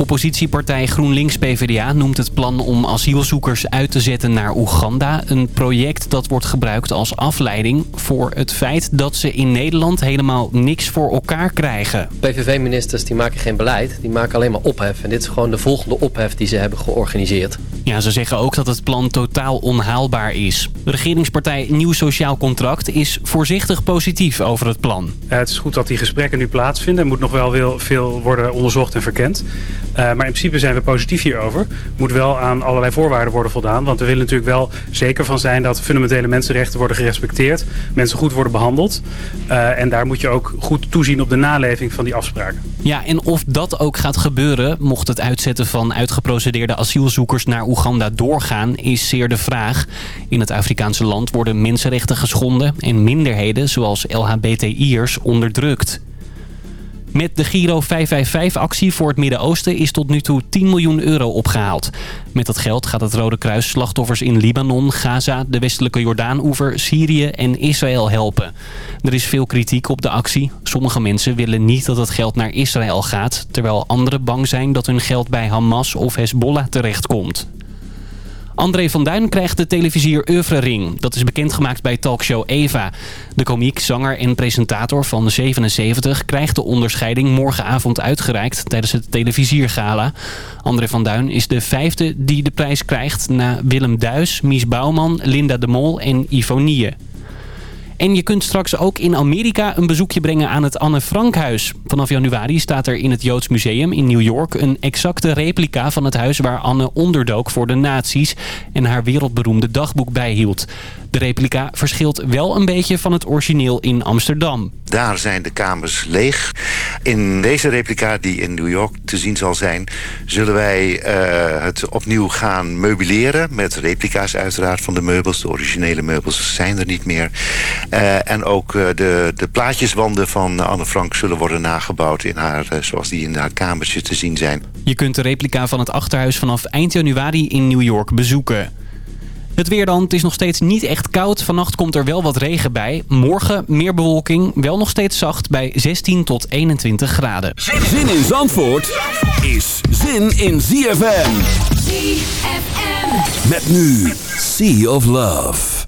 Oppositiepartij GroenLinks-PVDA noemt het plan om asielzoekers uit te zetten naar Oeganda... een project dat wordt gebruikt als afleiding voor het feit dat ze in Nederland helemaal niks voor elkaar krijgen. PVV-ministers die maken geen beleid, die maken alleen maar ophef. En dit is gewoon de volgende ophef die ze hebben georganiseerd. Ja, ze zeggen ook dat het plan totaal onhaalbaar is. De regeringspartij Nieuw Sociaal Contract is voorzichtig positief over het plan. het is goed dat die gesprekken nu plaatsvinden. Er moet nog wel veel worden onderzocht en verkend. Eh, maar in principe zijn we positief hierover. Moet wel aan allerlei voorwaarden worden voldaan. Want we willen natuurlijk wel zeker van zijn dat fundamentele mensenrechten worden gerespecteerd. Mensen goed worden behandeld. Uh, en daar moet je ook goed toezien op de naleving van die afspraken. Ja, en of dat ook gaat gebeuren, mocht het uitzetten van uitgeprocedeerde asielzoekers naar Oeganda doorgaan, is zeer de vraag. In het Afrikaanse land worden mensenrechten geschonden en minderheden zoals LHBTI'ers onderdrukt. Met de Giro 555-actie voor het Midden-Oosten is tot nu toe 10 miljoen euro opgehaald. Met dat geld gaat het Rode Kruis slachtoffers in Libanon, Gaza, de westelijke Jordaan-oever, Syrië en Israël helpen. Er is veel kritiek op de actie. Sommige mensen willen niet dat het geld naar Israël gaat... terwijl anderen bang zijn dat hun geld bij Hamas of Hezbollah terechtkomt. André van Duin krijgt de televisier Ring. Dat is bekendgemaakt bij talkshow Eva. De komiek, zanger en presentator van 77 krijgt de onderscheiding morgenavond uitgereikt tijdens het televisiergala. André van Duin is de vijfde die de prijs krijgt na Willem Duis, Mies Bouwman, Linda de Mol en Ivonie. En je kunt straks ook in Amerika een bezoekje brengen aan het Anne Frankhuis. Vanaf januari staat er in het Joods Museum in New York een exacte replica van het huis waar Anne onderdook voor de nazi's en haar wereldberoemde dagboek bijhield. De replica verschilt wel een beetje van het origineel in Amsterdam. Daar zijn de kamers leeg. In deze replica die in New York te zien zal zijn... zullen wij uh, het opnieuw gaan meubileren. Met replica's uiteraard van de meubels. De originele meubels zijn er niet meer. Uh, en ook uh, de, de plaatjeswanden van Anne Frank zullen worden nagebouwd... In haar, zoals die in haar kamertje te zien zijn. Je kunt de replica van het achterhuis vanaf eind januari in New York bezoeken. Het weer dan, het is nog steeds niet echt koud. Vannacht komt er wel wat regen bij. Morgen meer bewolking, wel nog steeds zacht bij 16 tot 21 graden. Zin in Zandvoort is zin in ZFM. ZFM. Met nu Sea of Love.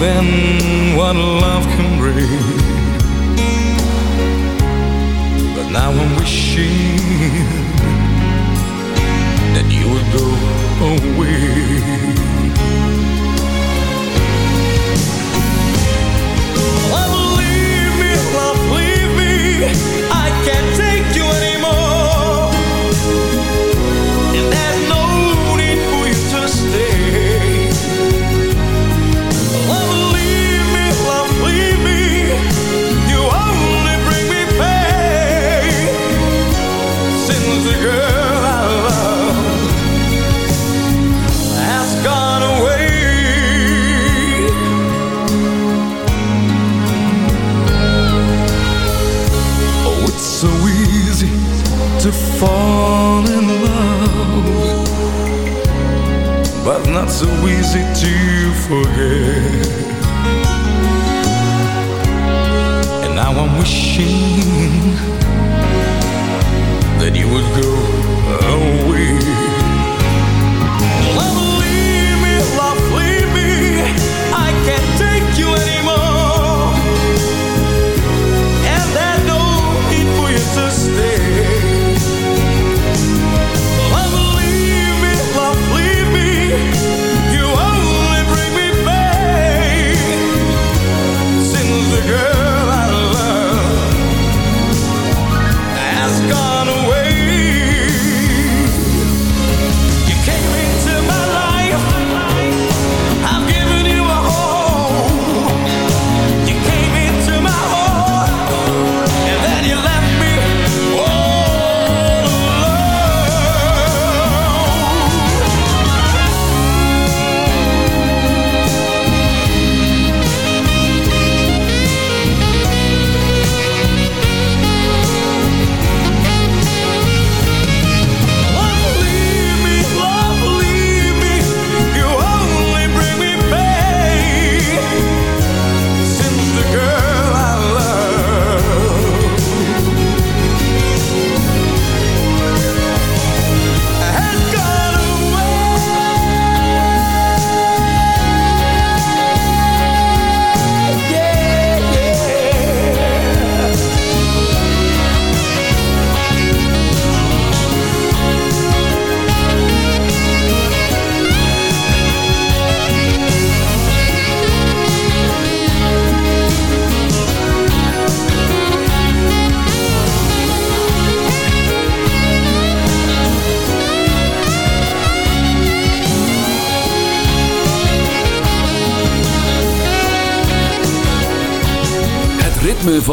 than what love can bring. But now I'm wishing that you would go away.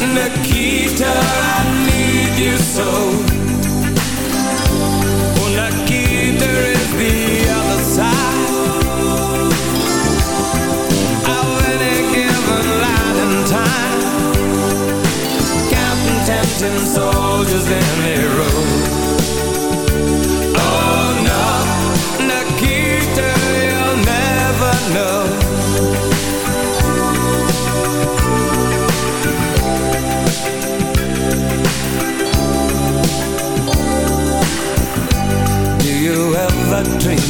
Nikita, I need you so. Oh, Nikita is the other side. Of any given light and time. Counting tempting soldiers in a row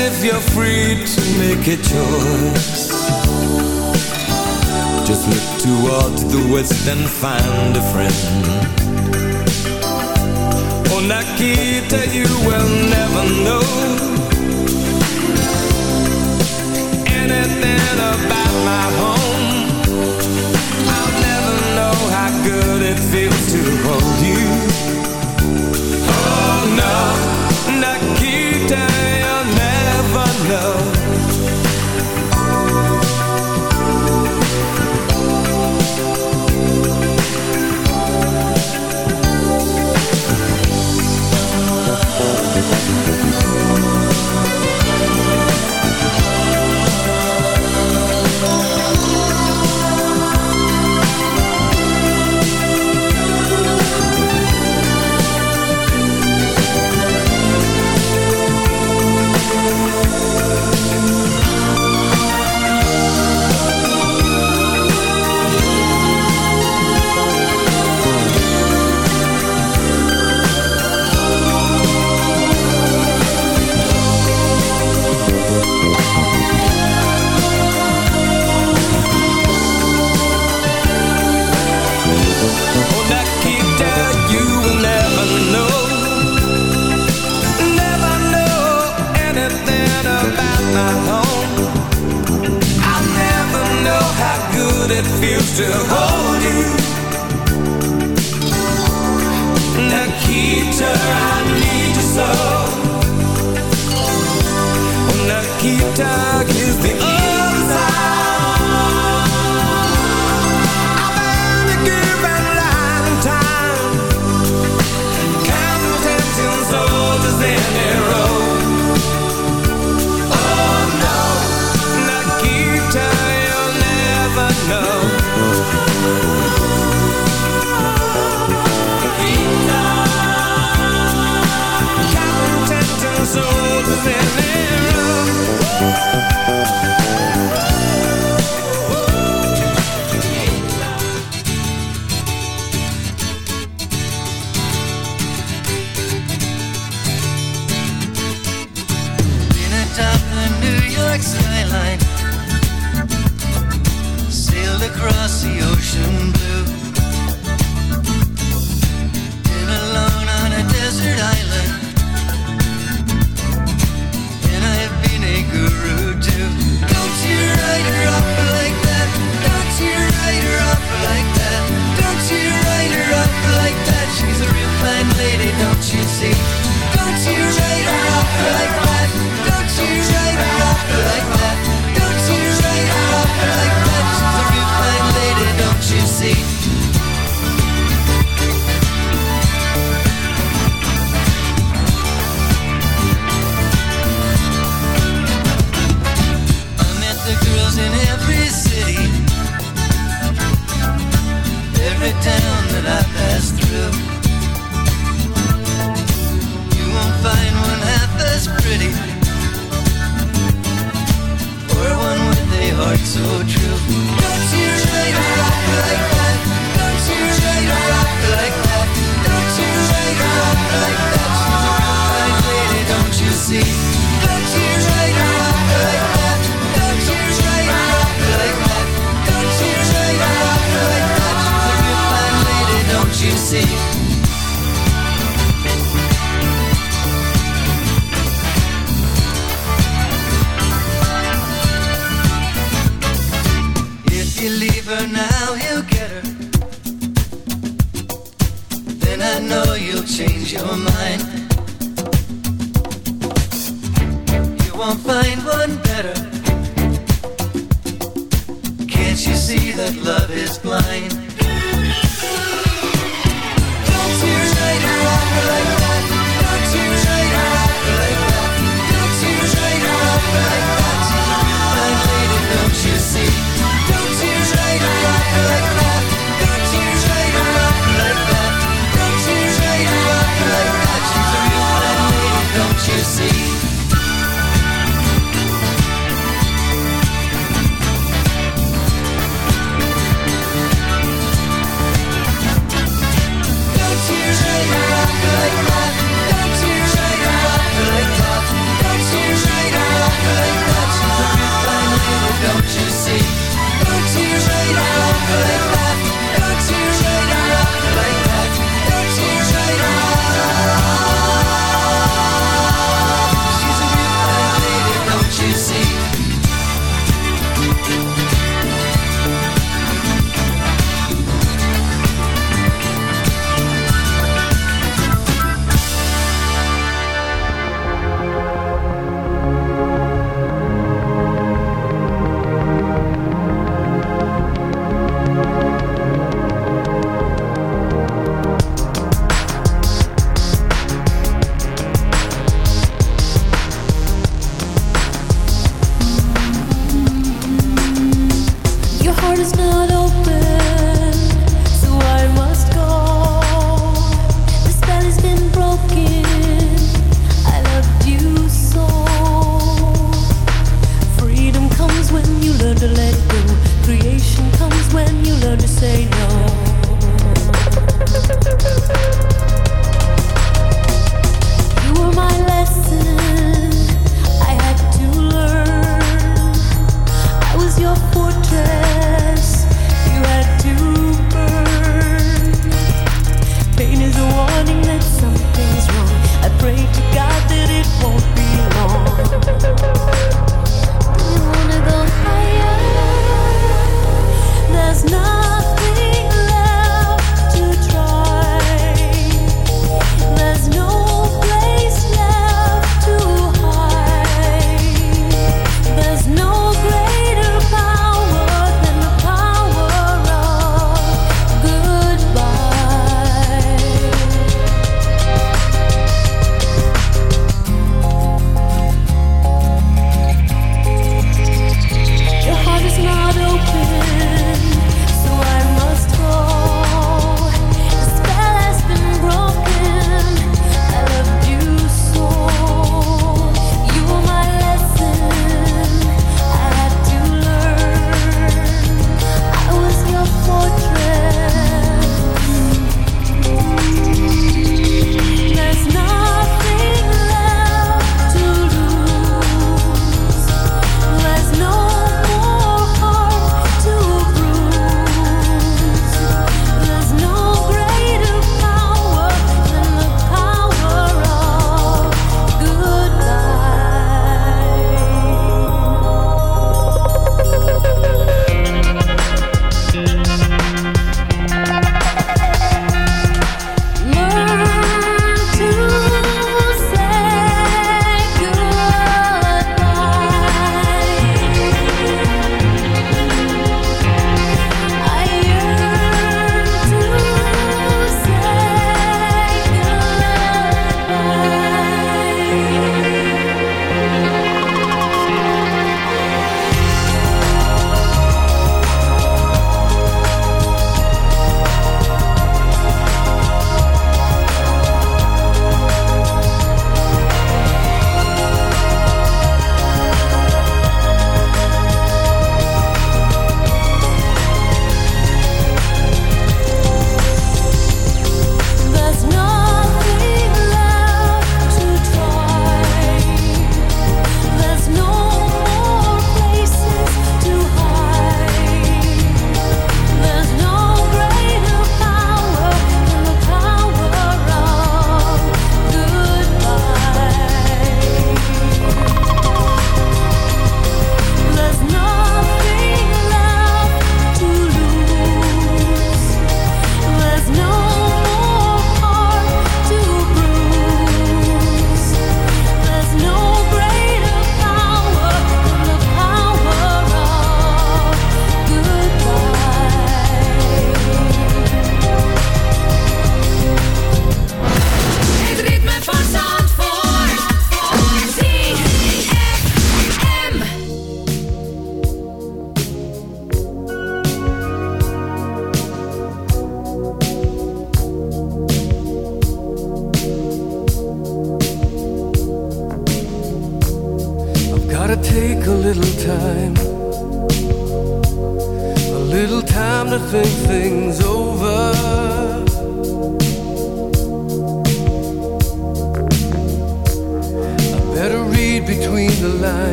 if you're free to make a choice Just look towards the west and find a friend. Oh, Nikita, you will never know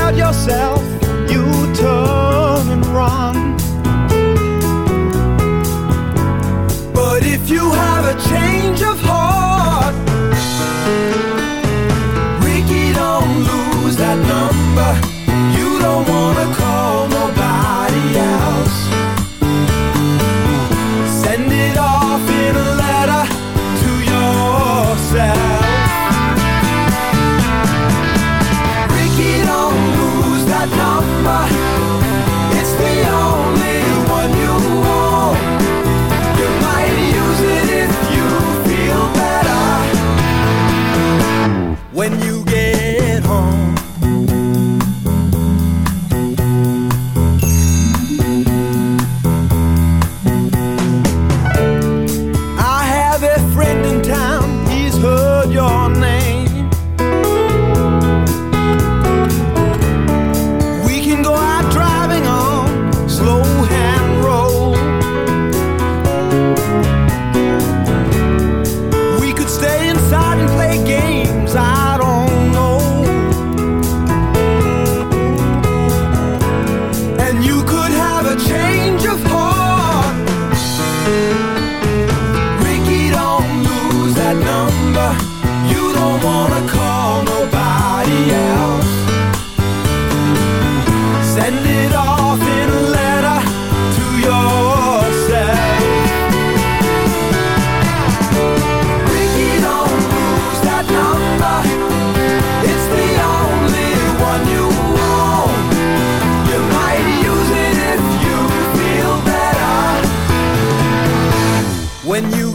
tell yourself you turn and run. But if you have a change of heart, Ricky, don't lose that number. You don't wanna.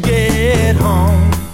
get home.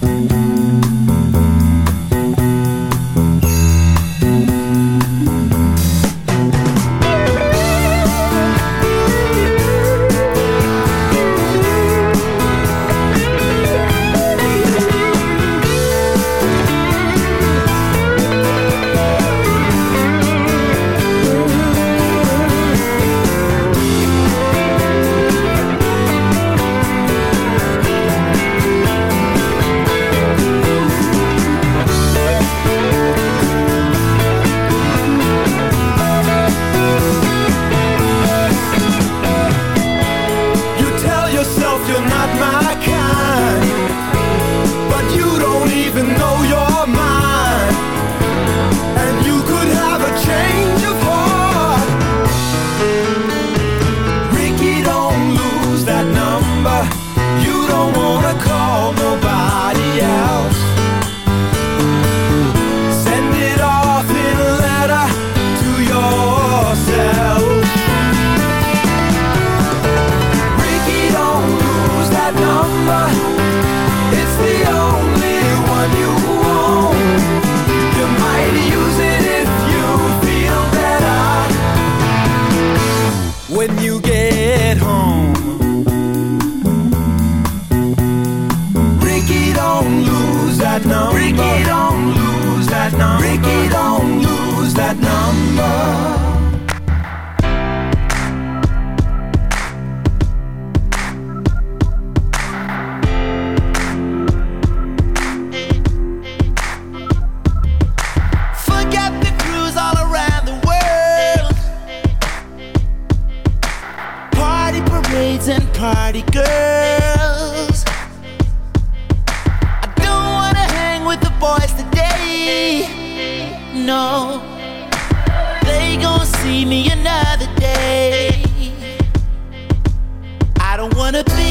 party girls. I don't wanna hang with the boys today. No, they gon' see me another day. I don't wanna be.